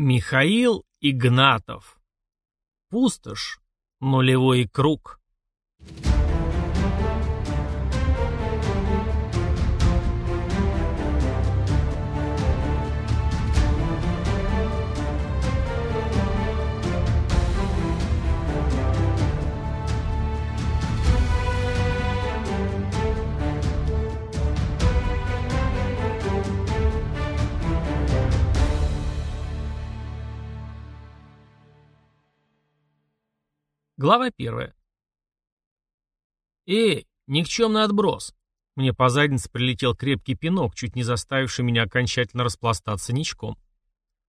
Михаил Игнатов. Пустошь. Нулевой круг. Глава первая. «Эй, никчемный отброс!» Мне по заднице прилетел крепкий пинок, чуть не заставивший меня окончательно распластаться ничком.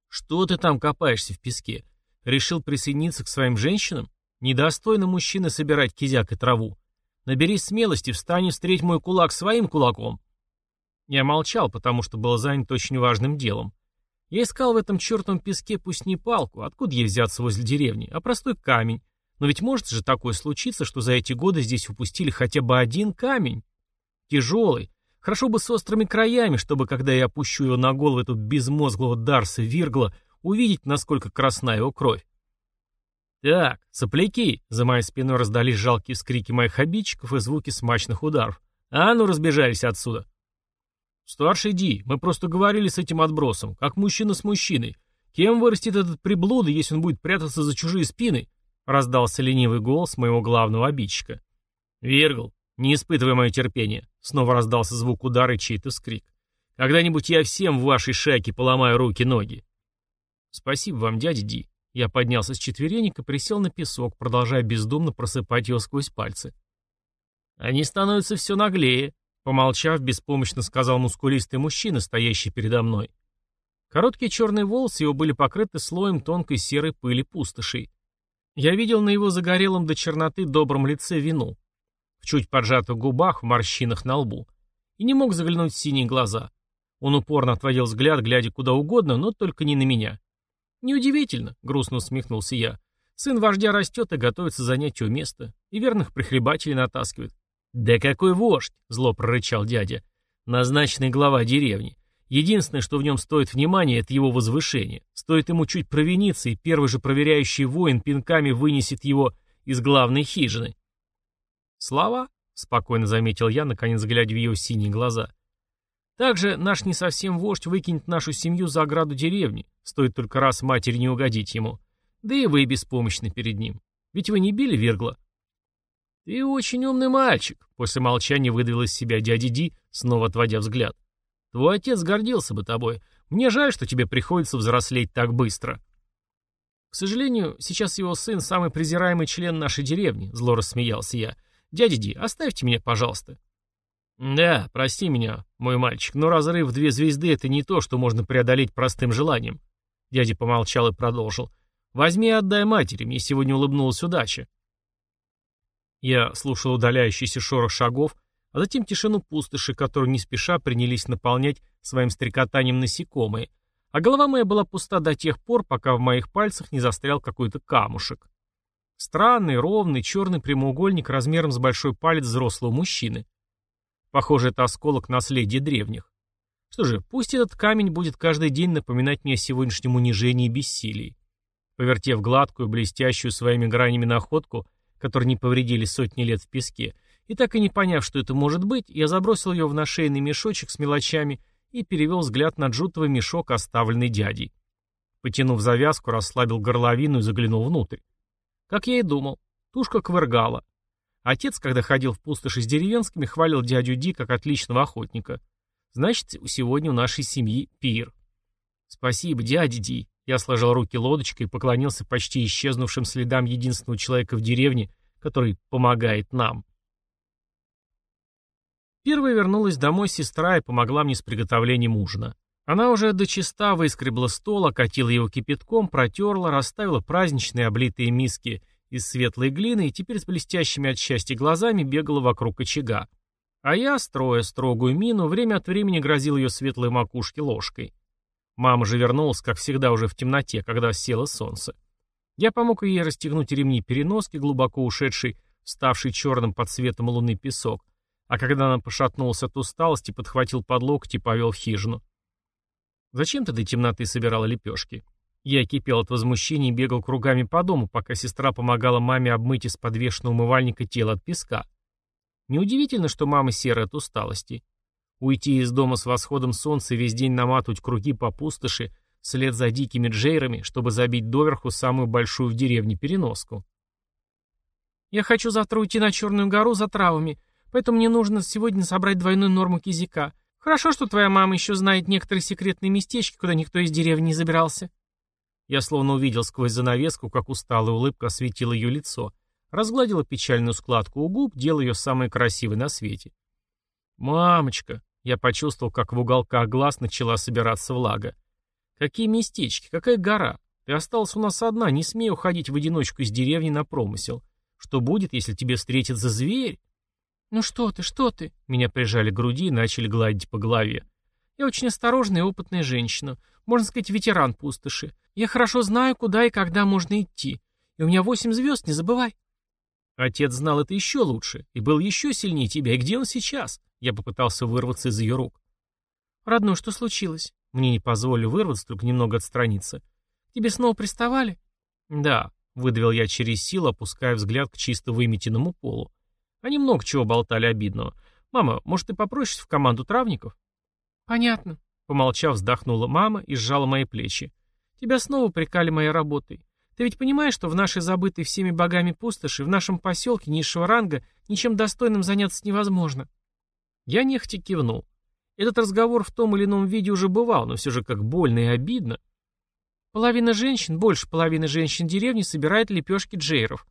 «Что ты там копаешься в песке? Решил присоединиться к своим женщинам? Недостойно мужчины собирать кизяк и траву. Наберись смелости, встань и встреть мой кулак своим кулаком!» Я молчал, потому что был занят очень важным делом. Я искал в этом чертовом песке пусть не палку, откуда ей взяться возле деревни, а простой камень, но ведь может же такое случиться, что за эти годы здесь упустили хотя бы один камень. Тяжелый. Хорошо бы с острыми краями, чтобы, когда я опущу его на голову эту безмозглого Дарса Виргла, увидеть, насколько красна его кровь. «Так, сопляки!» — за моей спиной раздались жалкие скрики моих обидчиков и звуки смачных ударов. «А ну, разбежались отсюда!» «Старший Ди, мы просто говорили с этим отбросом, как мужчина с мужчиной. Кем вырастет этот приблуда, если он будет прятаться за чужие спины?» Раздался ленивый голос моего главного обидчика. «Виргл, не испытывай мое терпение!» Снова раздался звук удара и чей-то скрик. «Когда-нибудь я всем в вашей шайке поломаю руки-ноги!» «Спасибо вам, дядя Ди!» Я поднялся с четверенек и присел на песок, продолжая бездумно просыпать его сквозь пальцы. «Они становятся все наглее», — помолчав, беспомощно сказал мускулистый мужчина, стоящий передо мной. Короткие черные волосы его были покрыты слоем тонкой серой пыли пустошей. Я видел на его загорелом до черноты добром лице вину, в чуть поджатых губах, в морщинах на лбу, и не мог заглянуть в синие глаза. Он упорно отводил взгляд, глядя куда угодно, но только не на меня. «Неудивительно», — грустно усмехнулся я. «Сын вождя растет и готовится занять его место, и верных прихлебателей натаскивает». «Да какой вождь!» — зло прорычал дядя. «Назначенный глава деревни. Единственное, что в нем стоит внимания, это его возвышение. Стоит ему чуть провиниться, и первый же проверяющий воин пинками вынесет его из главной хижины. «Слова?» — спокойно заметил я, наконец глядя в его синие глаза. «Также наш не совсем вождь выкинет нашу семью за ограду деревни, стоит только раз матери не угодить ему. Да и вы беспомощны перед ним. Ведь вы не били Вергла?» «Ты очень умный мальчик», — после молчания выдавил из себя дядя Ди, снова отводя взгляд. Твой отец гордился бы тобой. Мне жаль, что тебе приходится взрослеть так быстро. К сожалению, сейчас его сын самый презираемый член нашей деревни, зло рассмеялся я. Дядя Ди, оставьте меня, пожалуйста. Да, прости меня, мой мальчик, но разрыв две звезды — это не то, что можно преодолеть простым желанием. Дядя помолчал и продолжил. Возьми и отдай матери, мне сегодня улыбнулась удача. Я слушал удаляющийся шорох шагов, а затем тишину пустоши, которую не спеша принялись наполнять своим стрекотанием насекомые, а голова моя была пуста до тех пор, пока в моих пальцах не застрял какой-то камушек. Странный, ровный, черный прямоугольник размером с большой палец взрослого мужчины. Похоже, это осколок наследия древних. Что же, пусть этот камень будет каждый день напоминать мне о сегодняшнем унижении и бессилии. Повертев гладкую, блестящую своими гранями находку, которой не повредили сотни лет в песке, и так и не поняв, что это может быть, я забросил ее в нашейный мешочек с мелочами и перевел взгляд на джутовый мешок, оставленный дядей. Потянув завязку, расслабил горловину и заглянул внутрь. Как я и думал, тушка квыргала. Отец, когда ходил в пустоши с деревенскими, хвалил дядю Ди как отличного охотника. Значит, сегодня у нашей семьи пир. Спасибо, дядя Ди. Я сложил руки лодочкой и поклонился почти исчезнувшим следам единственного человека в деревне, который помогает нам. Первой вернулась домой сестра и помогла мне с приготовлением ужина. Она уже до чиста выскребла стол, окатила его кипятком, протерла, расставила праздничные облитые миски из светлой глины и теперь с блестящими от счастья глазами бегала вокруг очага. А я, строя строгую мину, время от времени грозил ее светлой макушке ложкой. Мама же вернулась, как всегда, уже в темноте, когда село солнце. Я помог ей расстегнуть ремни переноски, глубоко ушедший, ставший черным под светом луны песок, а когда она пошатнулась от усталости, подхватил под локоть и повел в хижину. «Зачем ты до темноты собирала лепешки?» Я кипел от возмущения и бегал кругами по дому, пока сестра помогала маме обмыть из подвешенного умывальника тело от песка. Неудивительно, что мама серая от усталости. Уйти из дома с восходом солнца и весь день наматывать круги по пустоши, вслед за дикими джейрами, чтобы забить доверху самую большую в деревне переноску. «Я хочу завтра уйти на Черную гору за травами, поэтому мне нужно сегодня собрать двойную норму кизика. Хорошо, что твоя мама еще знает некоторые секретные местечки, куда никто из деревни не забирался». Я словно увидел сквозь занавеску, как усталая улыбка осветила ее лицо, разгладила печальную складку у губ, делая ее самой красивой на свете. «Мамочка!» Я почувствовал, как в уголках глаз начала собираться влага. «Какие местечки? Какая гора? Ты осталась у нас одна, не смей уходить в одиночку из деревни на промысел. Что будет, если тебе встретится зверь?» «Ну что ты, что ты?» Меня прижали к груди и начали гладить по голове. «Я очень осторожная и опытная женщина. Можно сказать, ветеран пустоши. Я хорошо знаю, куда и когда можно идти. И у меня восемь звезд, не забывай. Отец знал это еще лучше и был еще сильнее тебя. И где он сейчас? Я попытался вырваться из ее рук. Родной, что случилось? Мне не позволили вырваться, только немного отстраниться. Тебе снова приставали? Да, выдавил я через силу, опуская взгляд к чисто выметенному полу. Они много чего болтали обидного. Мама, может, ты попросишь в команду травников? Понятно. Помолчав, вздохнула мама и сжала мои плечи. Тебя снова прикали моей работой. Ты ведь понимаешь, что в нашей забытой всеми богами пустоши, в нашем поселке низшего ранга, ничем достойным заняться невозможно. Я нехотя кивнул. Этот разговор в том или ином виде уже бывал, но все же как больно и обидно. Половина женщин, больше половины женщин деревни собирает лепешки джейров.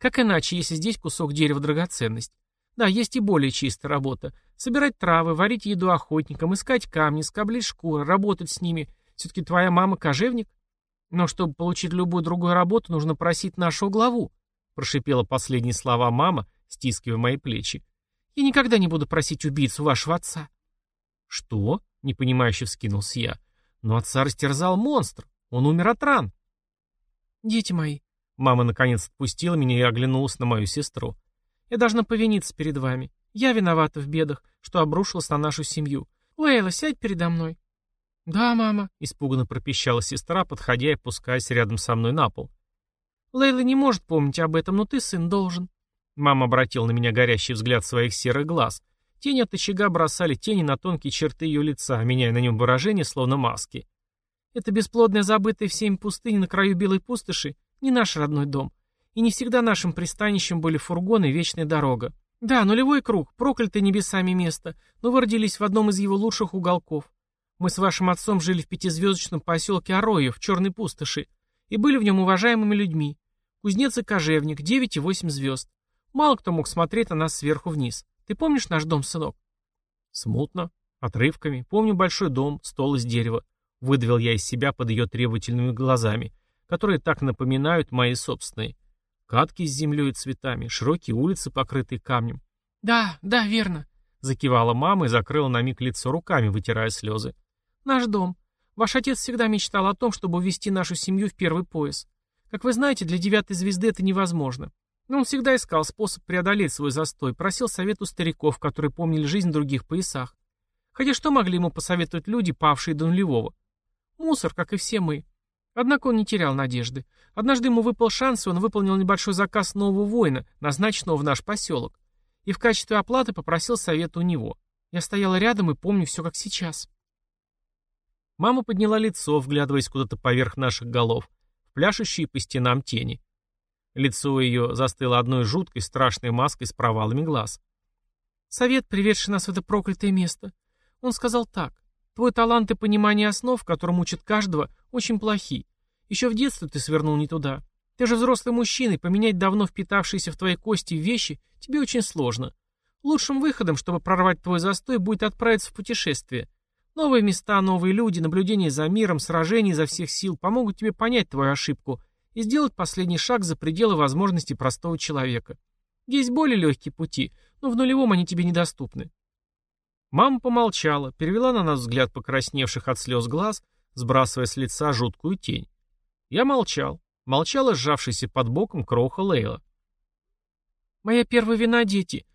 Как иначе, если здесь кусок дерева драгоценность? Да, есть и более чистая работа. Собирать травы, варить еду охотникам, искать камни, скоблить шкуры, работать с ними. Все-таки твоя мама кожевник? Но чтобы получить любую другую работу, нужно просить нашего главу, прошипела последние слова мама, стискивая мои плечи. Я никогда не буду просить убийцу вашего отца. Что? Непонимающе вскинулся я. Но отца растерзал монстр. Он умер от ран. Дети мои. Мама наконец отпустила меня и оглянулась на мою сестру. Я должна повиниться перед вами. Я виновата в бедах, что обрушилась на нашу семью. Лейла, сядь передо мной. «Да, мама», — испуганно пропищала сестра, подходя и опускаясь рядом со мной на пол. «Лейла не может помнить об этом, но ты, сын, должен». Мама обратила на меня горящий взгляд своих серых глаз. Тени от очага бросали тени на тонкие черты ее лица, меняя на нем выражение, словно маски. «Это бесплодная забытая всеми пустыни на краю белой пустоши не наш родной дом. И не всегда нашим пристанищем были фургоны и вечная дорога. Да, нулевой круг, проклятое небесами место, но вы родились в одном из его лучших уголков. Мы с вашим отцом жили в пятизвездочном поселке Ороев, в Черной пустоши, и были в нем уважаемыми людьми. Кузнец и кожевник, девять и восемь звезд. Мало кто мог смотреть на нас сверху вниз. Ты помнишь наш дом, сынок? Смутно, отрывками. Помню большой дом, стол из дерева. Выдавил я из себя под ее требовательными глазами, которые так напоминают мои собственные. Катки с землей и цветами, широкие улицы, покрытые камнем. «Да, да, верно», — закивала мама и закрыла на миг лицо руками, вытирая слезы. Наш дом. Ваш отец всегда мечтал о том, чтобы увести нашу семью в первый пояс. Как вы знаете, для девятой звезды это невозможно. Но он всегда искал способ преодолеть свой застой, просил совет у стариков, которые помнили жизнь в других поясах. Хотя что могли ему посоветовать люди, павшие до нулевого? Мусор, как и все мы. Однако он не терял надежды. Однажды ему выпал шанс, и он выполнил небольшой заказ нового воина, назначенного в наш поселок. И в качестве оплаты попросил совета у него. Я стояла рядом и помню все как сейчас. Мама подняла лицо, вглядываясь куда-то поверх наших голов, в пляшущие по стенам тени. Лицо ее застыло одной жуткой, страшной маской с провалами глаз. «Совет, приведший нас в это проклятое место. Он сказал так. Твой талант и понимание основ, которым учат каждого, очень плохи. Еще в детстве ты свернул не туда. Ты же взрослый мужчина, и поменять давно впитавшиеся в твои кости вещи тебе очень сложно. Лучшим выходом, чтобы прорвать твой застой, будет отправиться в путешествие. Новые места, новые люди, наблюдение за миром, сражения изо всех сил помогут тебе понять твою ошибку и сделать последний шаг за пределы возможностей простого человека. Есть более легкие пути, но в нулевом они тебе недоступны. Мама помолчала, перевела на нас взгляд покрасневших от слез глаз, сбрасывая с лица жуткую тень. Я молчал. Молчала сжавшаяся под боком кроха Лейла. «Моя первая вина — дети.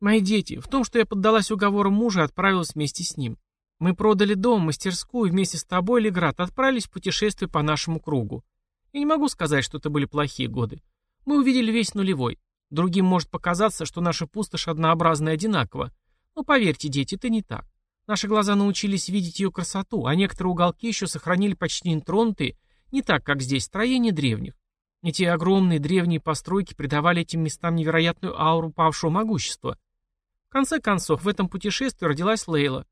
Мои дети. В том, что я поддалась уговорам мужа и отправилась вместе с ним. Мы продали дом, мастерскую, вместе с тобой, Леград, отправились в путешествие по нашему кругу. Я не могу сказать, что это были плохие годы. Мы увидели весь нулевой. Другим может показаться, что наша пустошь однообразна и одинакова. Но поверьте, дети, это не так. Наши глаза научились видеть ее красоту, а некоторые уголки еще сохранили почти нетронутые, не так, как здесь, строения древних. Эти огромные древние постройки придавали этим местам невероятную ауру павшего могущества. В конце концов, в этом путешествии родилась Лейла.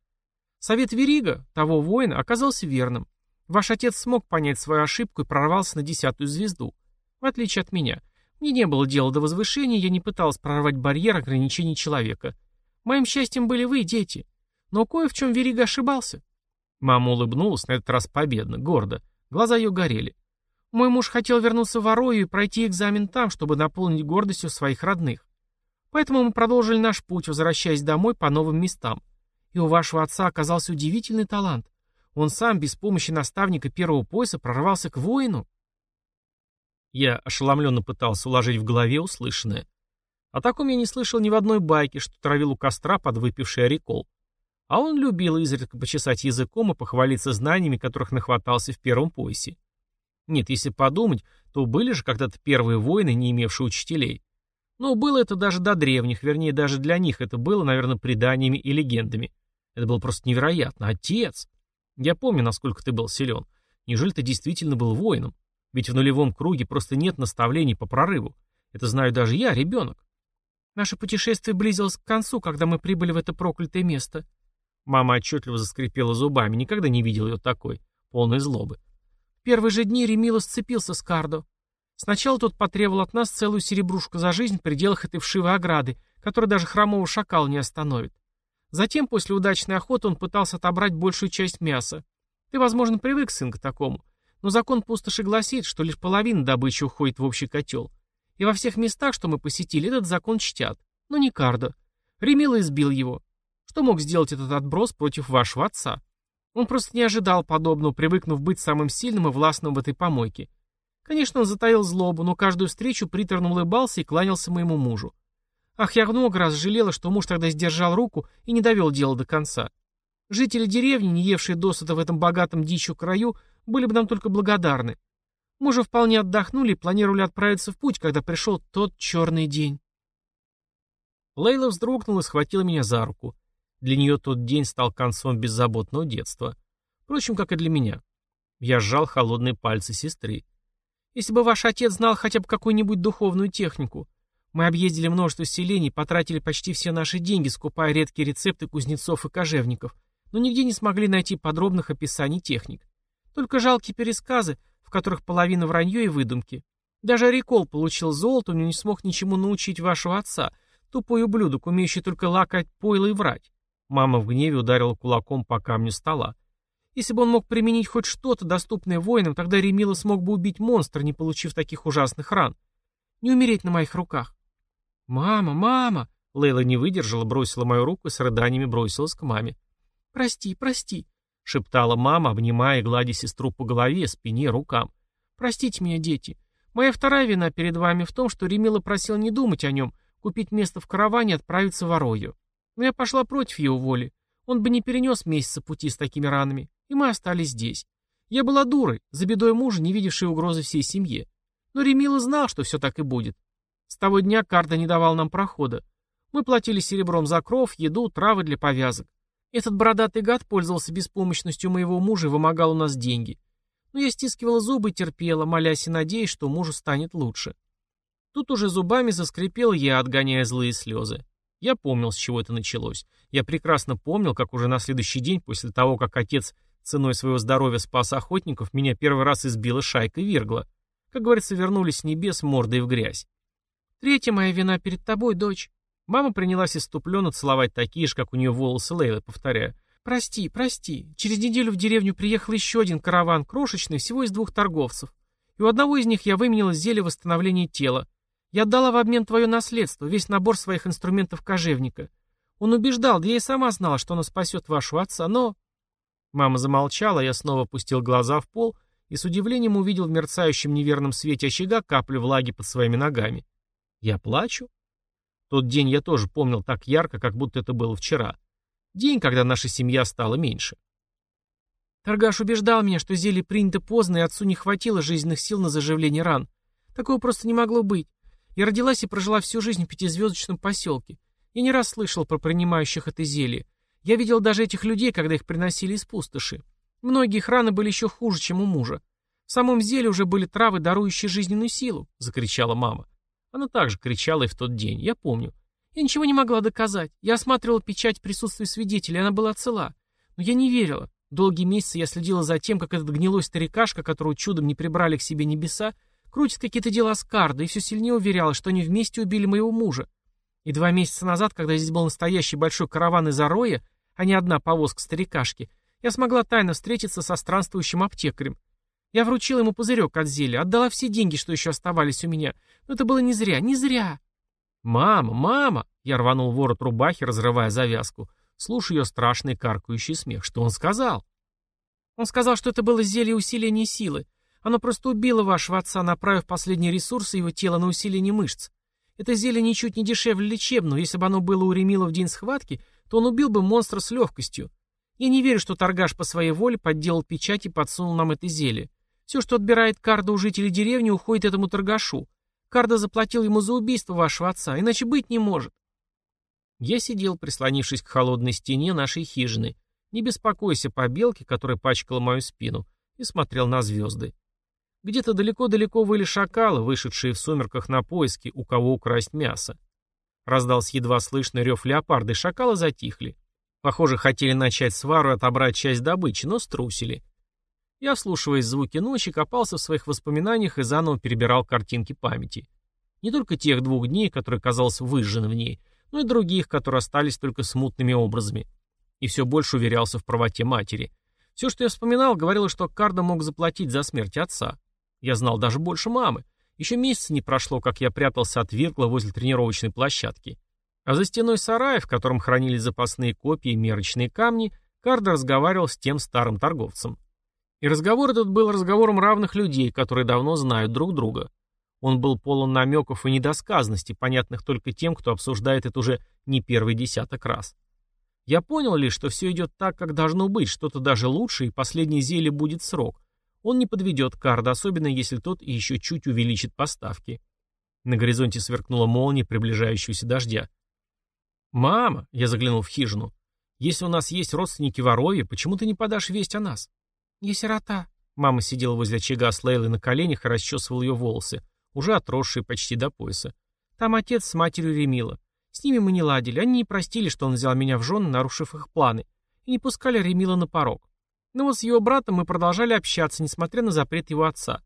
Совет Верига, того воина, оказался верным. Ваш отец смог понять свою ошибку и прорвался на десятую звезду. В отличие от меня. Мне не было дела до возвышения, я не пыталась прорвать барьер ограничений человека. Моим счастьем были вы, дети. Но кое в чем Верига ошибался. Мама улыбнулась, на этот раз победно, гордо. Глаза ее горели. Мой муж хотел вернуться в Орою и пройти экзамен там, чтобы наполнить гордостью своих родных. Поэтому мы продолжили наш путь, возвращаясь домой по новым местам. И у вашего отца оказался удивительный талант. Он сам, без помощи наставника первого пояса, прорвался к воину. Я ошеломленно пытался уложить в голове услышанное. О таком я не слышал ни в одной байке, что травил у костра подвыпивший орикол. А он любил изредка почесать языком и похвалиться знаниями, которых нахватался в первом поясе. Нет, если подумать, то были же когда-то первые воины, не имевшие учителей. Но было это даже до древних, вернее, даже для них это было, наверное, преданиями и легендами. Это было просто невероятно. Отец! Я помню, насколько ты был силен. Неужели ты действительно был воином? Ведь в нулевом круге просто нет наставлений по прорыву. Это знаю даже я, ребенок. Наше путешествие близилось к концу, когда мы прибыли в это проклятое место. Мама отчетливо заскрипела зубами, никогда не видел ее такой, полной злобы. В первые же дни Ремила сцепился с Кардо. Сначала тот потребовал от нас целую серебрушку за жизнь в пределах этой вшивой ограды, которая даже хромого шакала не остановит. Затем, после удачной охоты, он пытался отобрать большую часть мяса. Ты, возможно, привык, сын, к такому. Но закон пустоши гласит, что лишь половина добычи уходит в общий котел. И во всех местах, что мы посетили, этот закон чтят. Но не Кардо. Ремила избил его. Что мог сделать этот отброс против вашего отца? Он просто не ожидал подобного, привыкнув быть самым сильным и властным в этой помойке. Конечно, он затаил злобу, но каждую встречу приторно улыбался и кланялся моему мужу. Ах, я много раз жалела, что муж тогда сдержал руку и не довел дело до конца. Жители деревни, не евшие досыта в этом богатом дичью краю, были бы нам только благодарны. Мы же вполне отдохнули и планировали отправиться в путь, когда пришел тот черный день. Лейла вздрогнула и схватила меня за руку. Для нее тот день стал концом беззаботного детства. Впрочем, как и для меня. Я сжал холодные пальцы сестры. Если бы ваш отец знал хотя бы какую-нибудь духовную технику. Мы объездили множество селений, потратили почти все наши деньги, скупая редкие рецепты кузнецов и кожевников, но нигде не смогли найти подробных описаний техник. Только жалкие пересказы, в которых половина вранье и выдумки. Даже Рикол получил золото, но не смог ничему научить вашего отца, тупой ублюдок, умеющий только лакать пойло и врать. Мама в гневе ударила кулаком по камню стола. Если бы он мог применить хоть что-то, доступное воинам, тогда Ремила смог бы убить монстра, не получив таких ужасных ран. Не умереть на моих руках. «Мама, мама!» Лейла не выдержала, бросила мою руку и с рыданиями бросилась к маме. «Прости, прости!» — шептала мама, обнимая и гладя сестру по голове, спине, рукам. «Простите меня, дети. Моя вторая вина перед вами в том, что Ремила просил не думать о нем, купить место в караване и отправиться в Орою. Но я пошла против его воли. Он бы не перенес месяца пути с такими ранами, и мы остались здесь. Я была дурой, за бедой мужа, не видевшей угрозы всей семье. Но Ремила знал, что все так и будет. С того дня Карда не давал нам прохода. Мы платили серебром за кров, еду, травы для повязок. Этот бородатый гад пользовался беспомощностью моего мужа и вымогал у нас деньги. Но я стискивала зубы и терпела, молясь и надеясь, что мужу станет лучше. Тут уже зубами заскрипел я, отгоняя злые слезы. Я помнил, с чего это началось. Я прекрасно помнил, как уже на следующий день, после того, как отец ценой своего здоровья спас охотников, меня первый раз избила шайка Виргла. Как говорится, вернулись с небес мордой в грязь. Третья моя вина перед тобой, дочь. Мама принялась иступленно целовать такие же, как у нее волосы Лейлы, повторяя. «Прости, прости. Через неделю в деревню приехал еще один караван, крошечный, всего из двух торговцев. И у одного из них я выменила зелье восстановления тела. Я отдала в обмен твое наследство, весь набор своих инструментов кожевника. Он убеждал, да я и сама знала, что оно спасет вашего отца, но...» Мама замолчала, я снова опустил глаза в пол и с удивлением увидел в мерцающем неверном свете очага каплю влаги под своими ногами. «Я плачу?» Тот день я тоже помнил так ярко, как будто это было вчера. День, когда наша семья стала меньше. Торгаш убеждал меня, что зелье принято поздно, и отцу не хватило жизненных сил на заживление ран. Такого просто не могло быть. Я родилась и прожила всю жизнь в пятизвездочном поселке. Я не раз слышал про принимающих это зелье. Я видел даже этих людей, когда их приносили из пустоши. Многие их раны были еще хуже, чем у мужа. В самом зелье уже были травы, дарующие жизненную силу, — закричала мама. Она также кричала и в тот день, я помню. Я ничего не могла доказать. Я осматривала печать присутствия свидетелей, она была цела. Но я не верила. Долгие месяцы я следила за тем, как этот гнилой старикашка, которого чудом не прибрали к себе небеса, крутит какие-то дела с Кардо и все сильнее уверяла, что они вместе убили моего мужа. И два месяца назад, когда здесь был настоящий большой караван из Ароя, а не одна повозка старикашки, я смогла тайно встретиться со странствующим аптекарем. Я вручила ему пузырек от зелья, отдала все деньги, что еще оставались у меня. Но это было не зря, не зря. «Мама, мама!» Я рванул ворот рубахи, разрывая завязку. Слушаю ее страшный каркающий смех. Что он сказал? Он сказал, что это было зелье усиления силы. Оно просто убило вашего отца, направив последние ресурсы его тела на усиление мышц. Это зелье ничуть не дешевле лечебного. Если бы оно было у Ремила в день схватки, то он убил бы монстра с легкостью. Я не верю, что торгаш по своей воле подделал печать и подсунул нам это зелье. Все, что отбирает Карда у жителей деревни, уходит этому торгашу. Карда заплатил ему за убийство вашего отца, иначе быть не может. Я сидел, прислонившись к холодной стене нашей хижины, не беспокойся по белке, которая пачкала мою спину, и смотрел на звезды. Где-то далеко-далеко выли шакалы, вышедшие в сумерках на поиски, у кого украсть мясо. Раздался едва слышный рев леопарда, и шакалы затихли. Похоже, хотели начать свару и отобрать часть добычи, но струсили. Я, вслушиваясь звуки ночи, копался в своих воспоминаниях и заново перебирал картинки памяти. Не только тех двух дней, которые, казалось, выжжены в ней, но и других, которые остались только смутными образами. И все больше уверялся в правоте матери. Все, что я вспоминал, говорило, что Карда мог заплатить за смерть отца. Я знал даже больше мамы. Еще месяца не прошло, как я прятался от Виркла возле тренировочной площадки. А за стеной сарая, в котором хранились запасные копии и мерочные камни, Карда разговаривал с тем старым торговцем. И разговор этот был разговором равных людей, которые давно знают друг друга. Он был полон намеков и недосказанностей, понятных только тем, кто обсуждает это уже не первый десяток раз. Я понял лишь, что все идет так, как должно быть, что-то даже лучше, и последнее зелье будет срок. Он не подведет карда, особенно если тот еще чуть увеличит поставки. На горизонте сверкнула молния приближающегося дождя. «Мама!» — я заглянул в хижину. «Если у нас есть родственники в Орове, почему ты не подашь весть о нас?» «Я сирота». Мама сидела возле очага с Лейлой на коленях и расчесывала ее волосы уже отросшие почти до пояса. Там отец с матерью Ремила. С ними мы не ладили, они не простили, что он взял меня в жены, нарушив их планы, и не пускали Ремила на порог. Но вот с его братом мы продолжали общаться, несмотря на запрет его отца.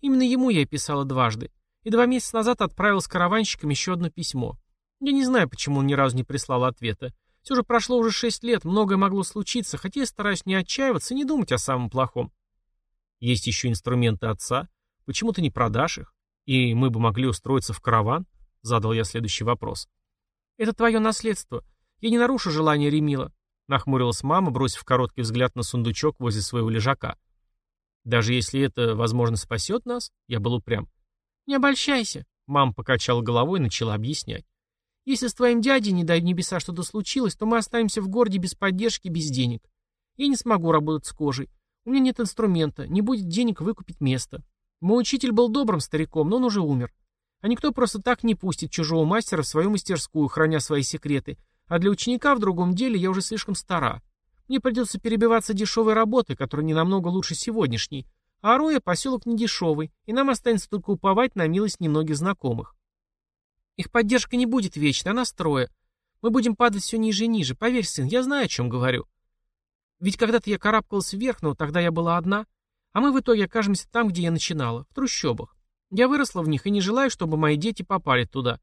Именно ему я писала дважды. И два месяца назад отправил с караванщиком еще одно письмо. Я не знаю, почему он ни разу не прислал ответа. Все же прошло уже шесть лет, многое могло случиться, хотя я стараюсь не отчаиваться и не думать о самом плохом. Есть еще инструменты отца. Почему ты не продашь их? «И мы бы могли устроиться в караван?» — задал я следующий вопрос. «Это твое наследство. Я не нарушу желание Ремила», — нахмурилась мама, бросив короткий взгляд на сундучок возле своего лежака. «Даже если это, возможно, спасет нас?» — я был упрям. «Не обольщайся», — мама покачала головой и начала объяснять. «Если с твоим дядей, не дай небеса, что-то случилось, то мы останемся в городе без поддержки, без денег. Я не смогу работать с кожей. У меня нет инструмента, не будет денег выкупить место. Мой учитель был добрым стариком, но он уже умер. А никто просто так не пустит чужого мастера в свою мастерскую, храня свои секреты. А для ученика в другом деле я уже слишком стара. Мне придется перебиваться дешевой работой, которая не намного лучше сегодняшней. А Роя поселок не дешевый, и нам останется только уповать на милость немногих знакомых. Их поддержка не будет вечной, она строя. Мы будем падать все ниже и ниже. Поверь, сын, я знаю, о чем говорю. Ведь когда-то я карабкалась вверх, но тогда я была одна. А мы в итоге окажемся там, где я начинала, в трущобах. Я выросла в них и не желаю, чтобы мои дети попали туда.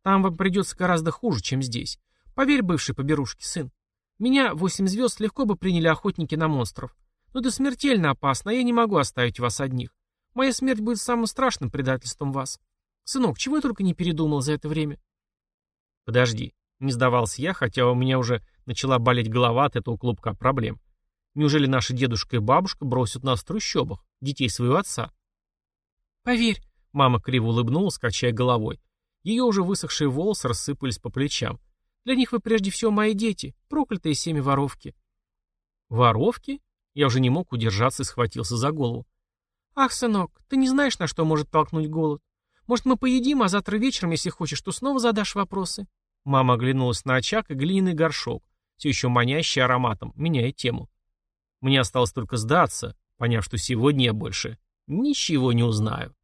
Там вам придется гораздо хуже, чем здесь. Поверь, бывший поберушки сын. Меня, восемь звезд, легко бы приняли охотники на монстров. Но это смертельно опасно, а я не могу оставить вас одних. Моя смерть будет самым страшным предательством вас. Сынок, чего я только не передумал за это время? Подожди, не сдавался я, хотя у меня уже начала болеть голова от этого клубка проблем. Неужели наши дедушка и бабушка бросят нас в трущобах, детей своего отца? Поверь, мама криво улыбнулась, качая головой. Ее уже высохшие волосы рассыпались по плечам. Для них вы прежде всего мои дети, проклятые семя воровки». «Воровки?» Я уже не мог удержаться и схватился за голову. «Ах, сынок, ты не знаешь, на что может толкнуть голод. Может, мы поедим, а завтра вечером, если хочешь, то снова задашь вопросы?» Мама оглянулась на очаг и глиняный горшок, все еще манящий ароматом, меняя тему. Мне осталось только сдаться, поняв, что сегодня я больше ничего не узнаю.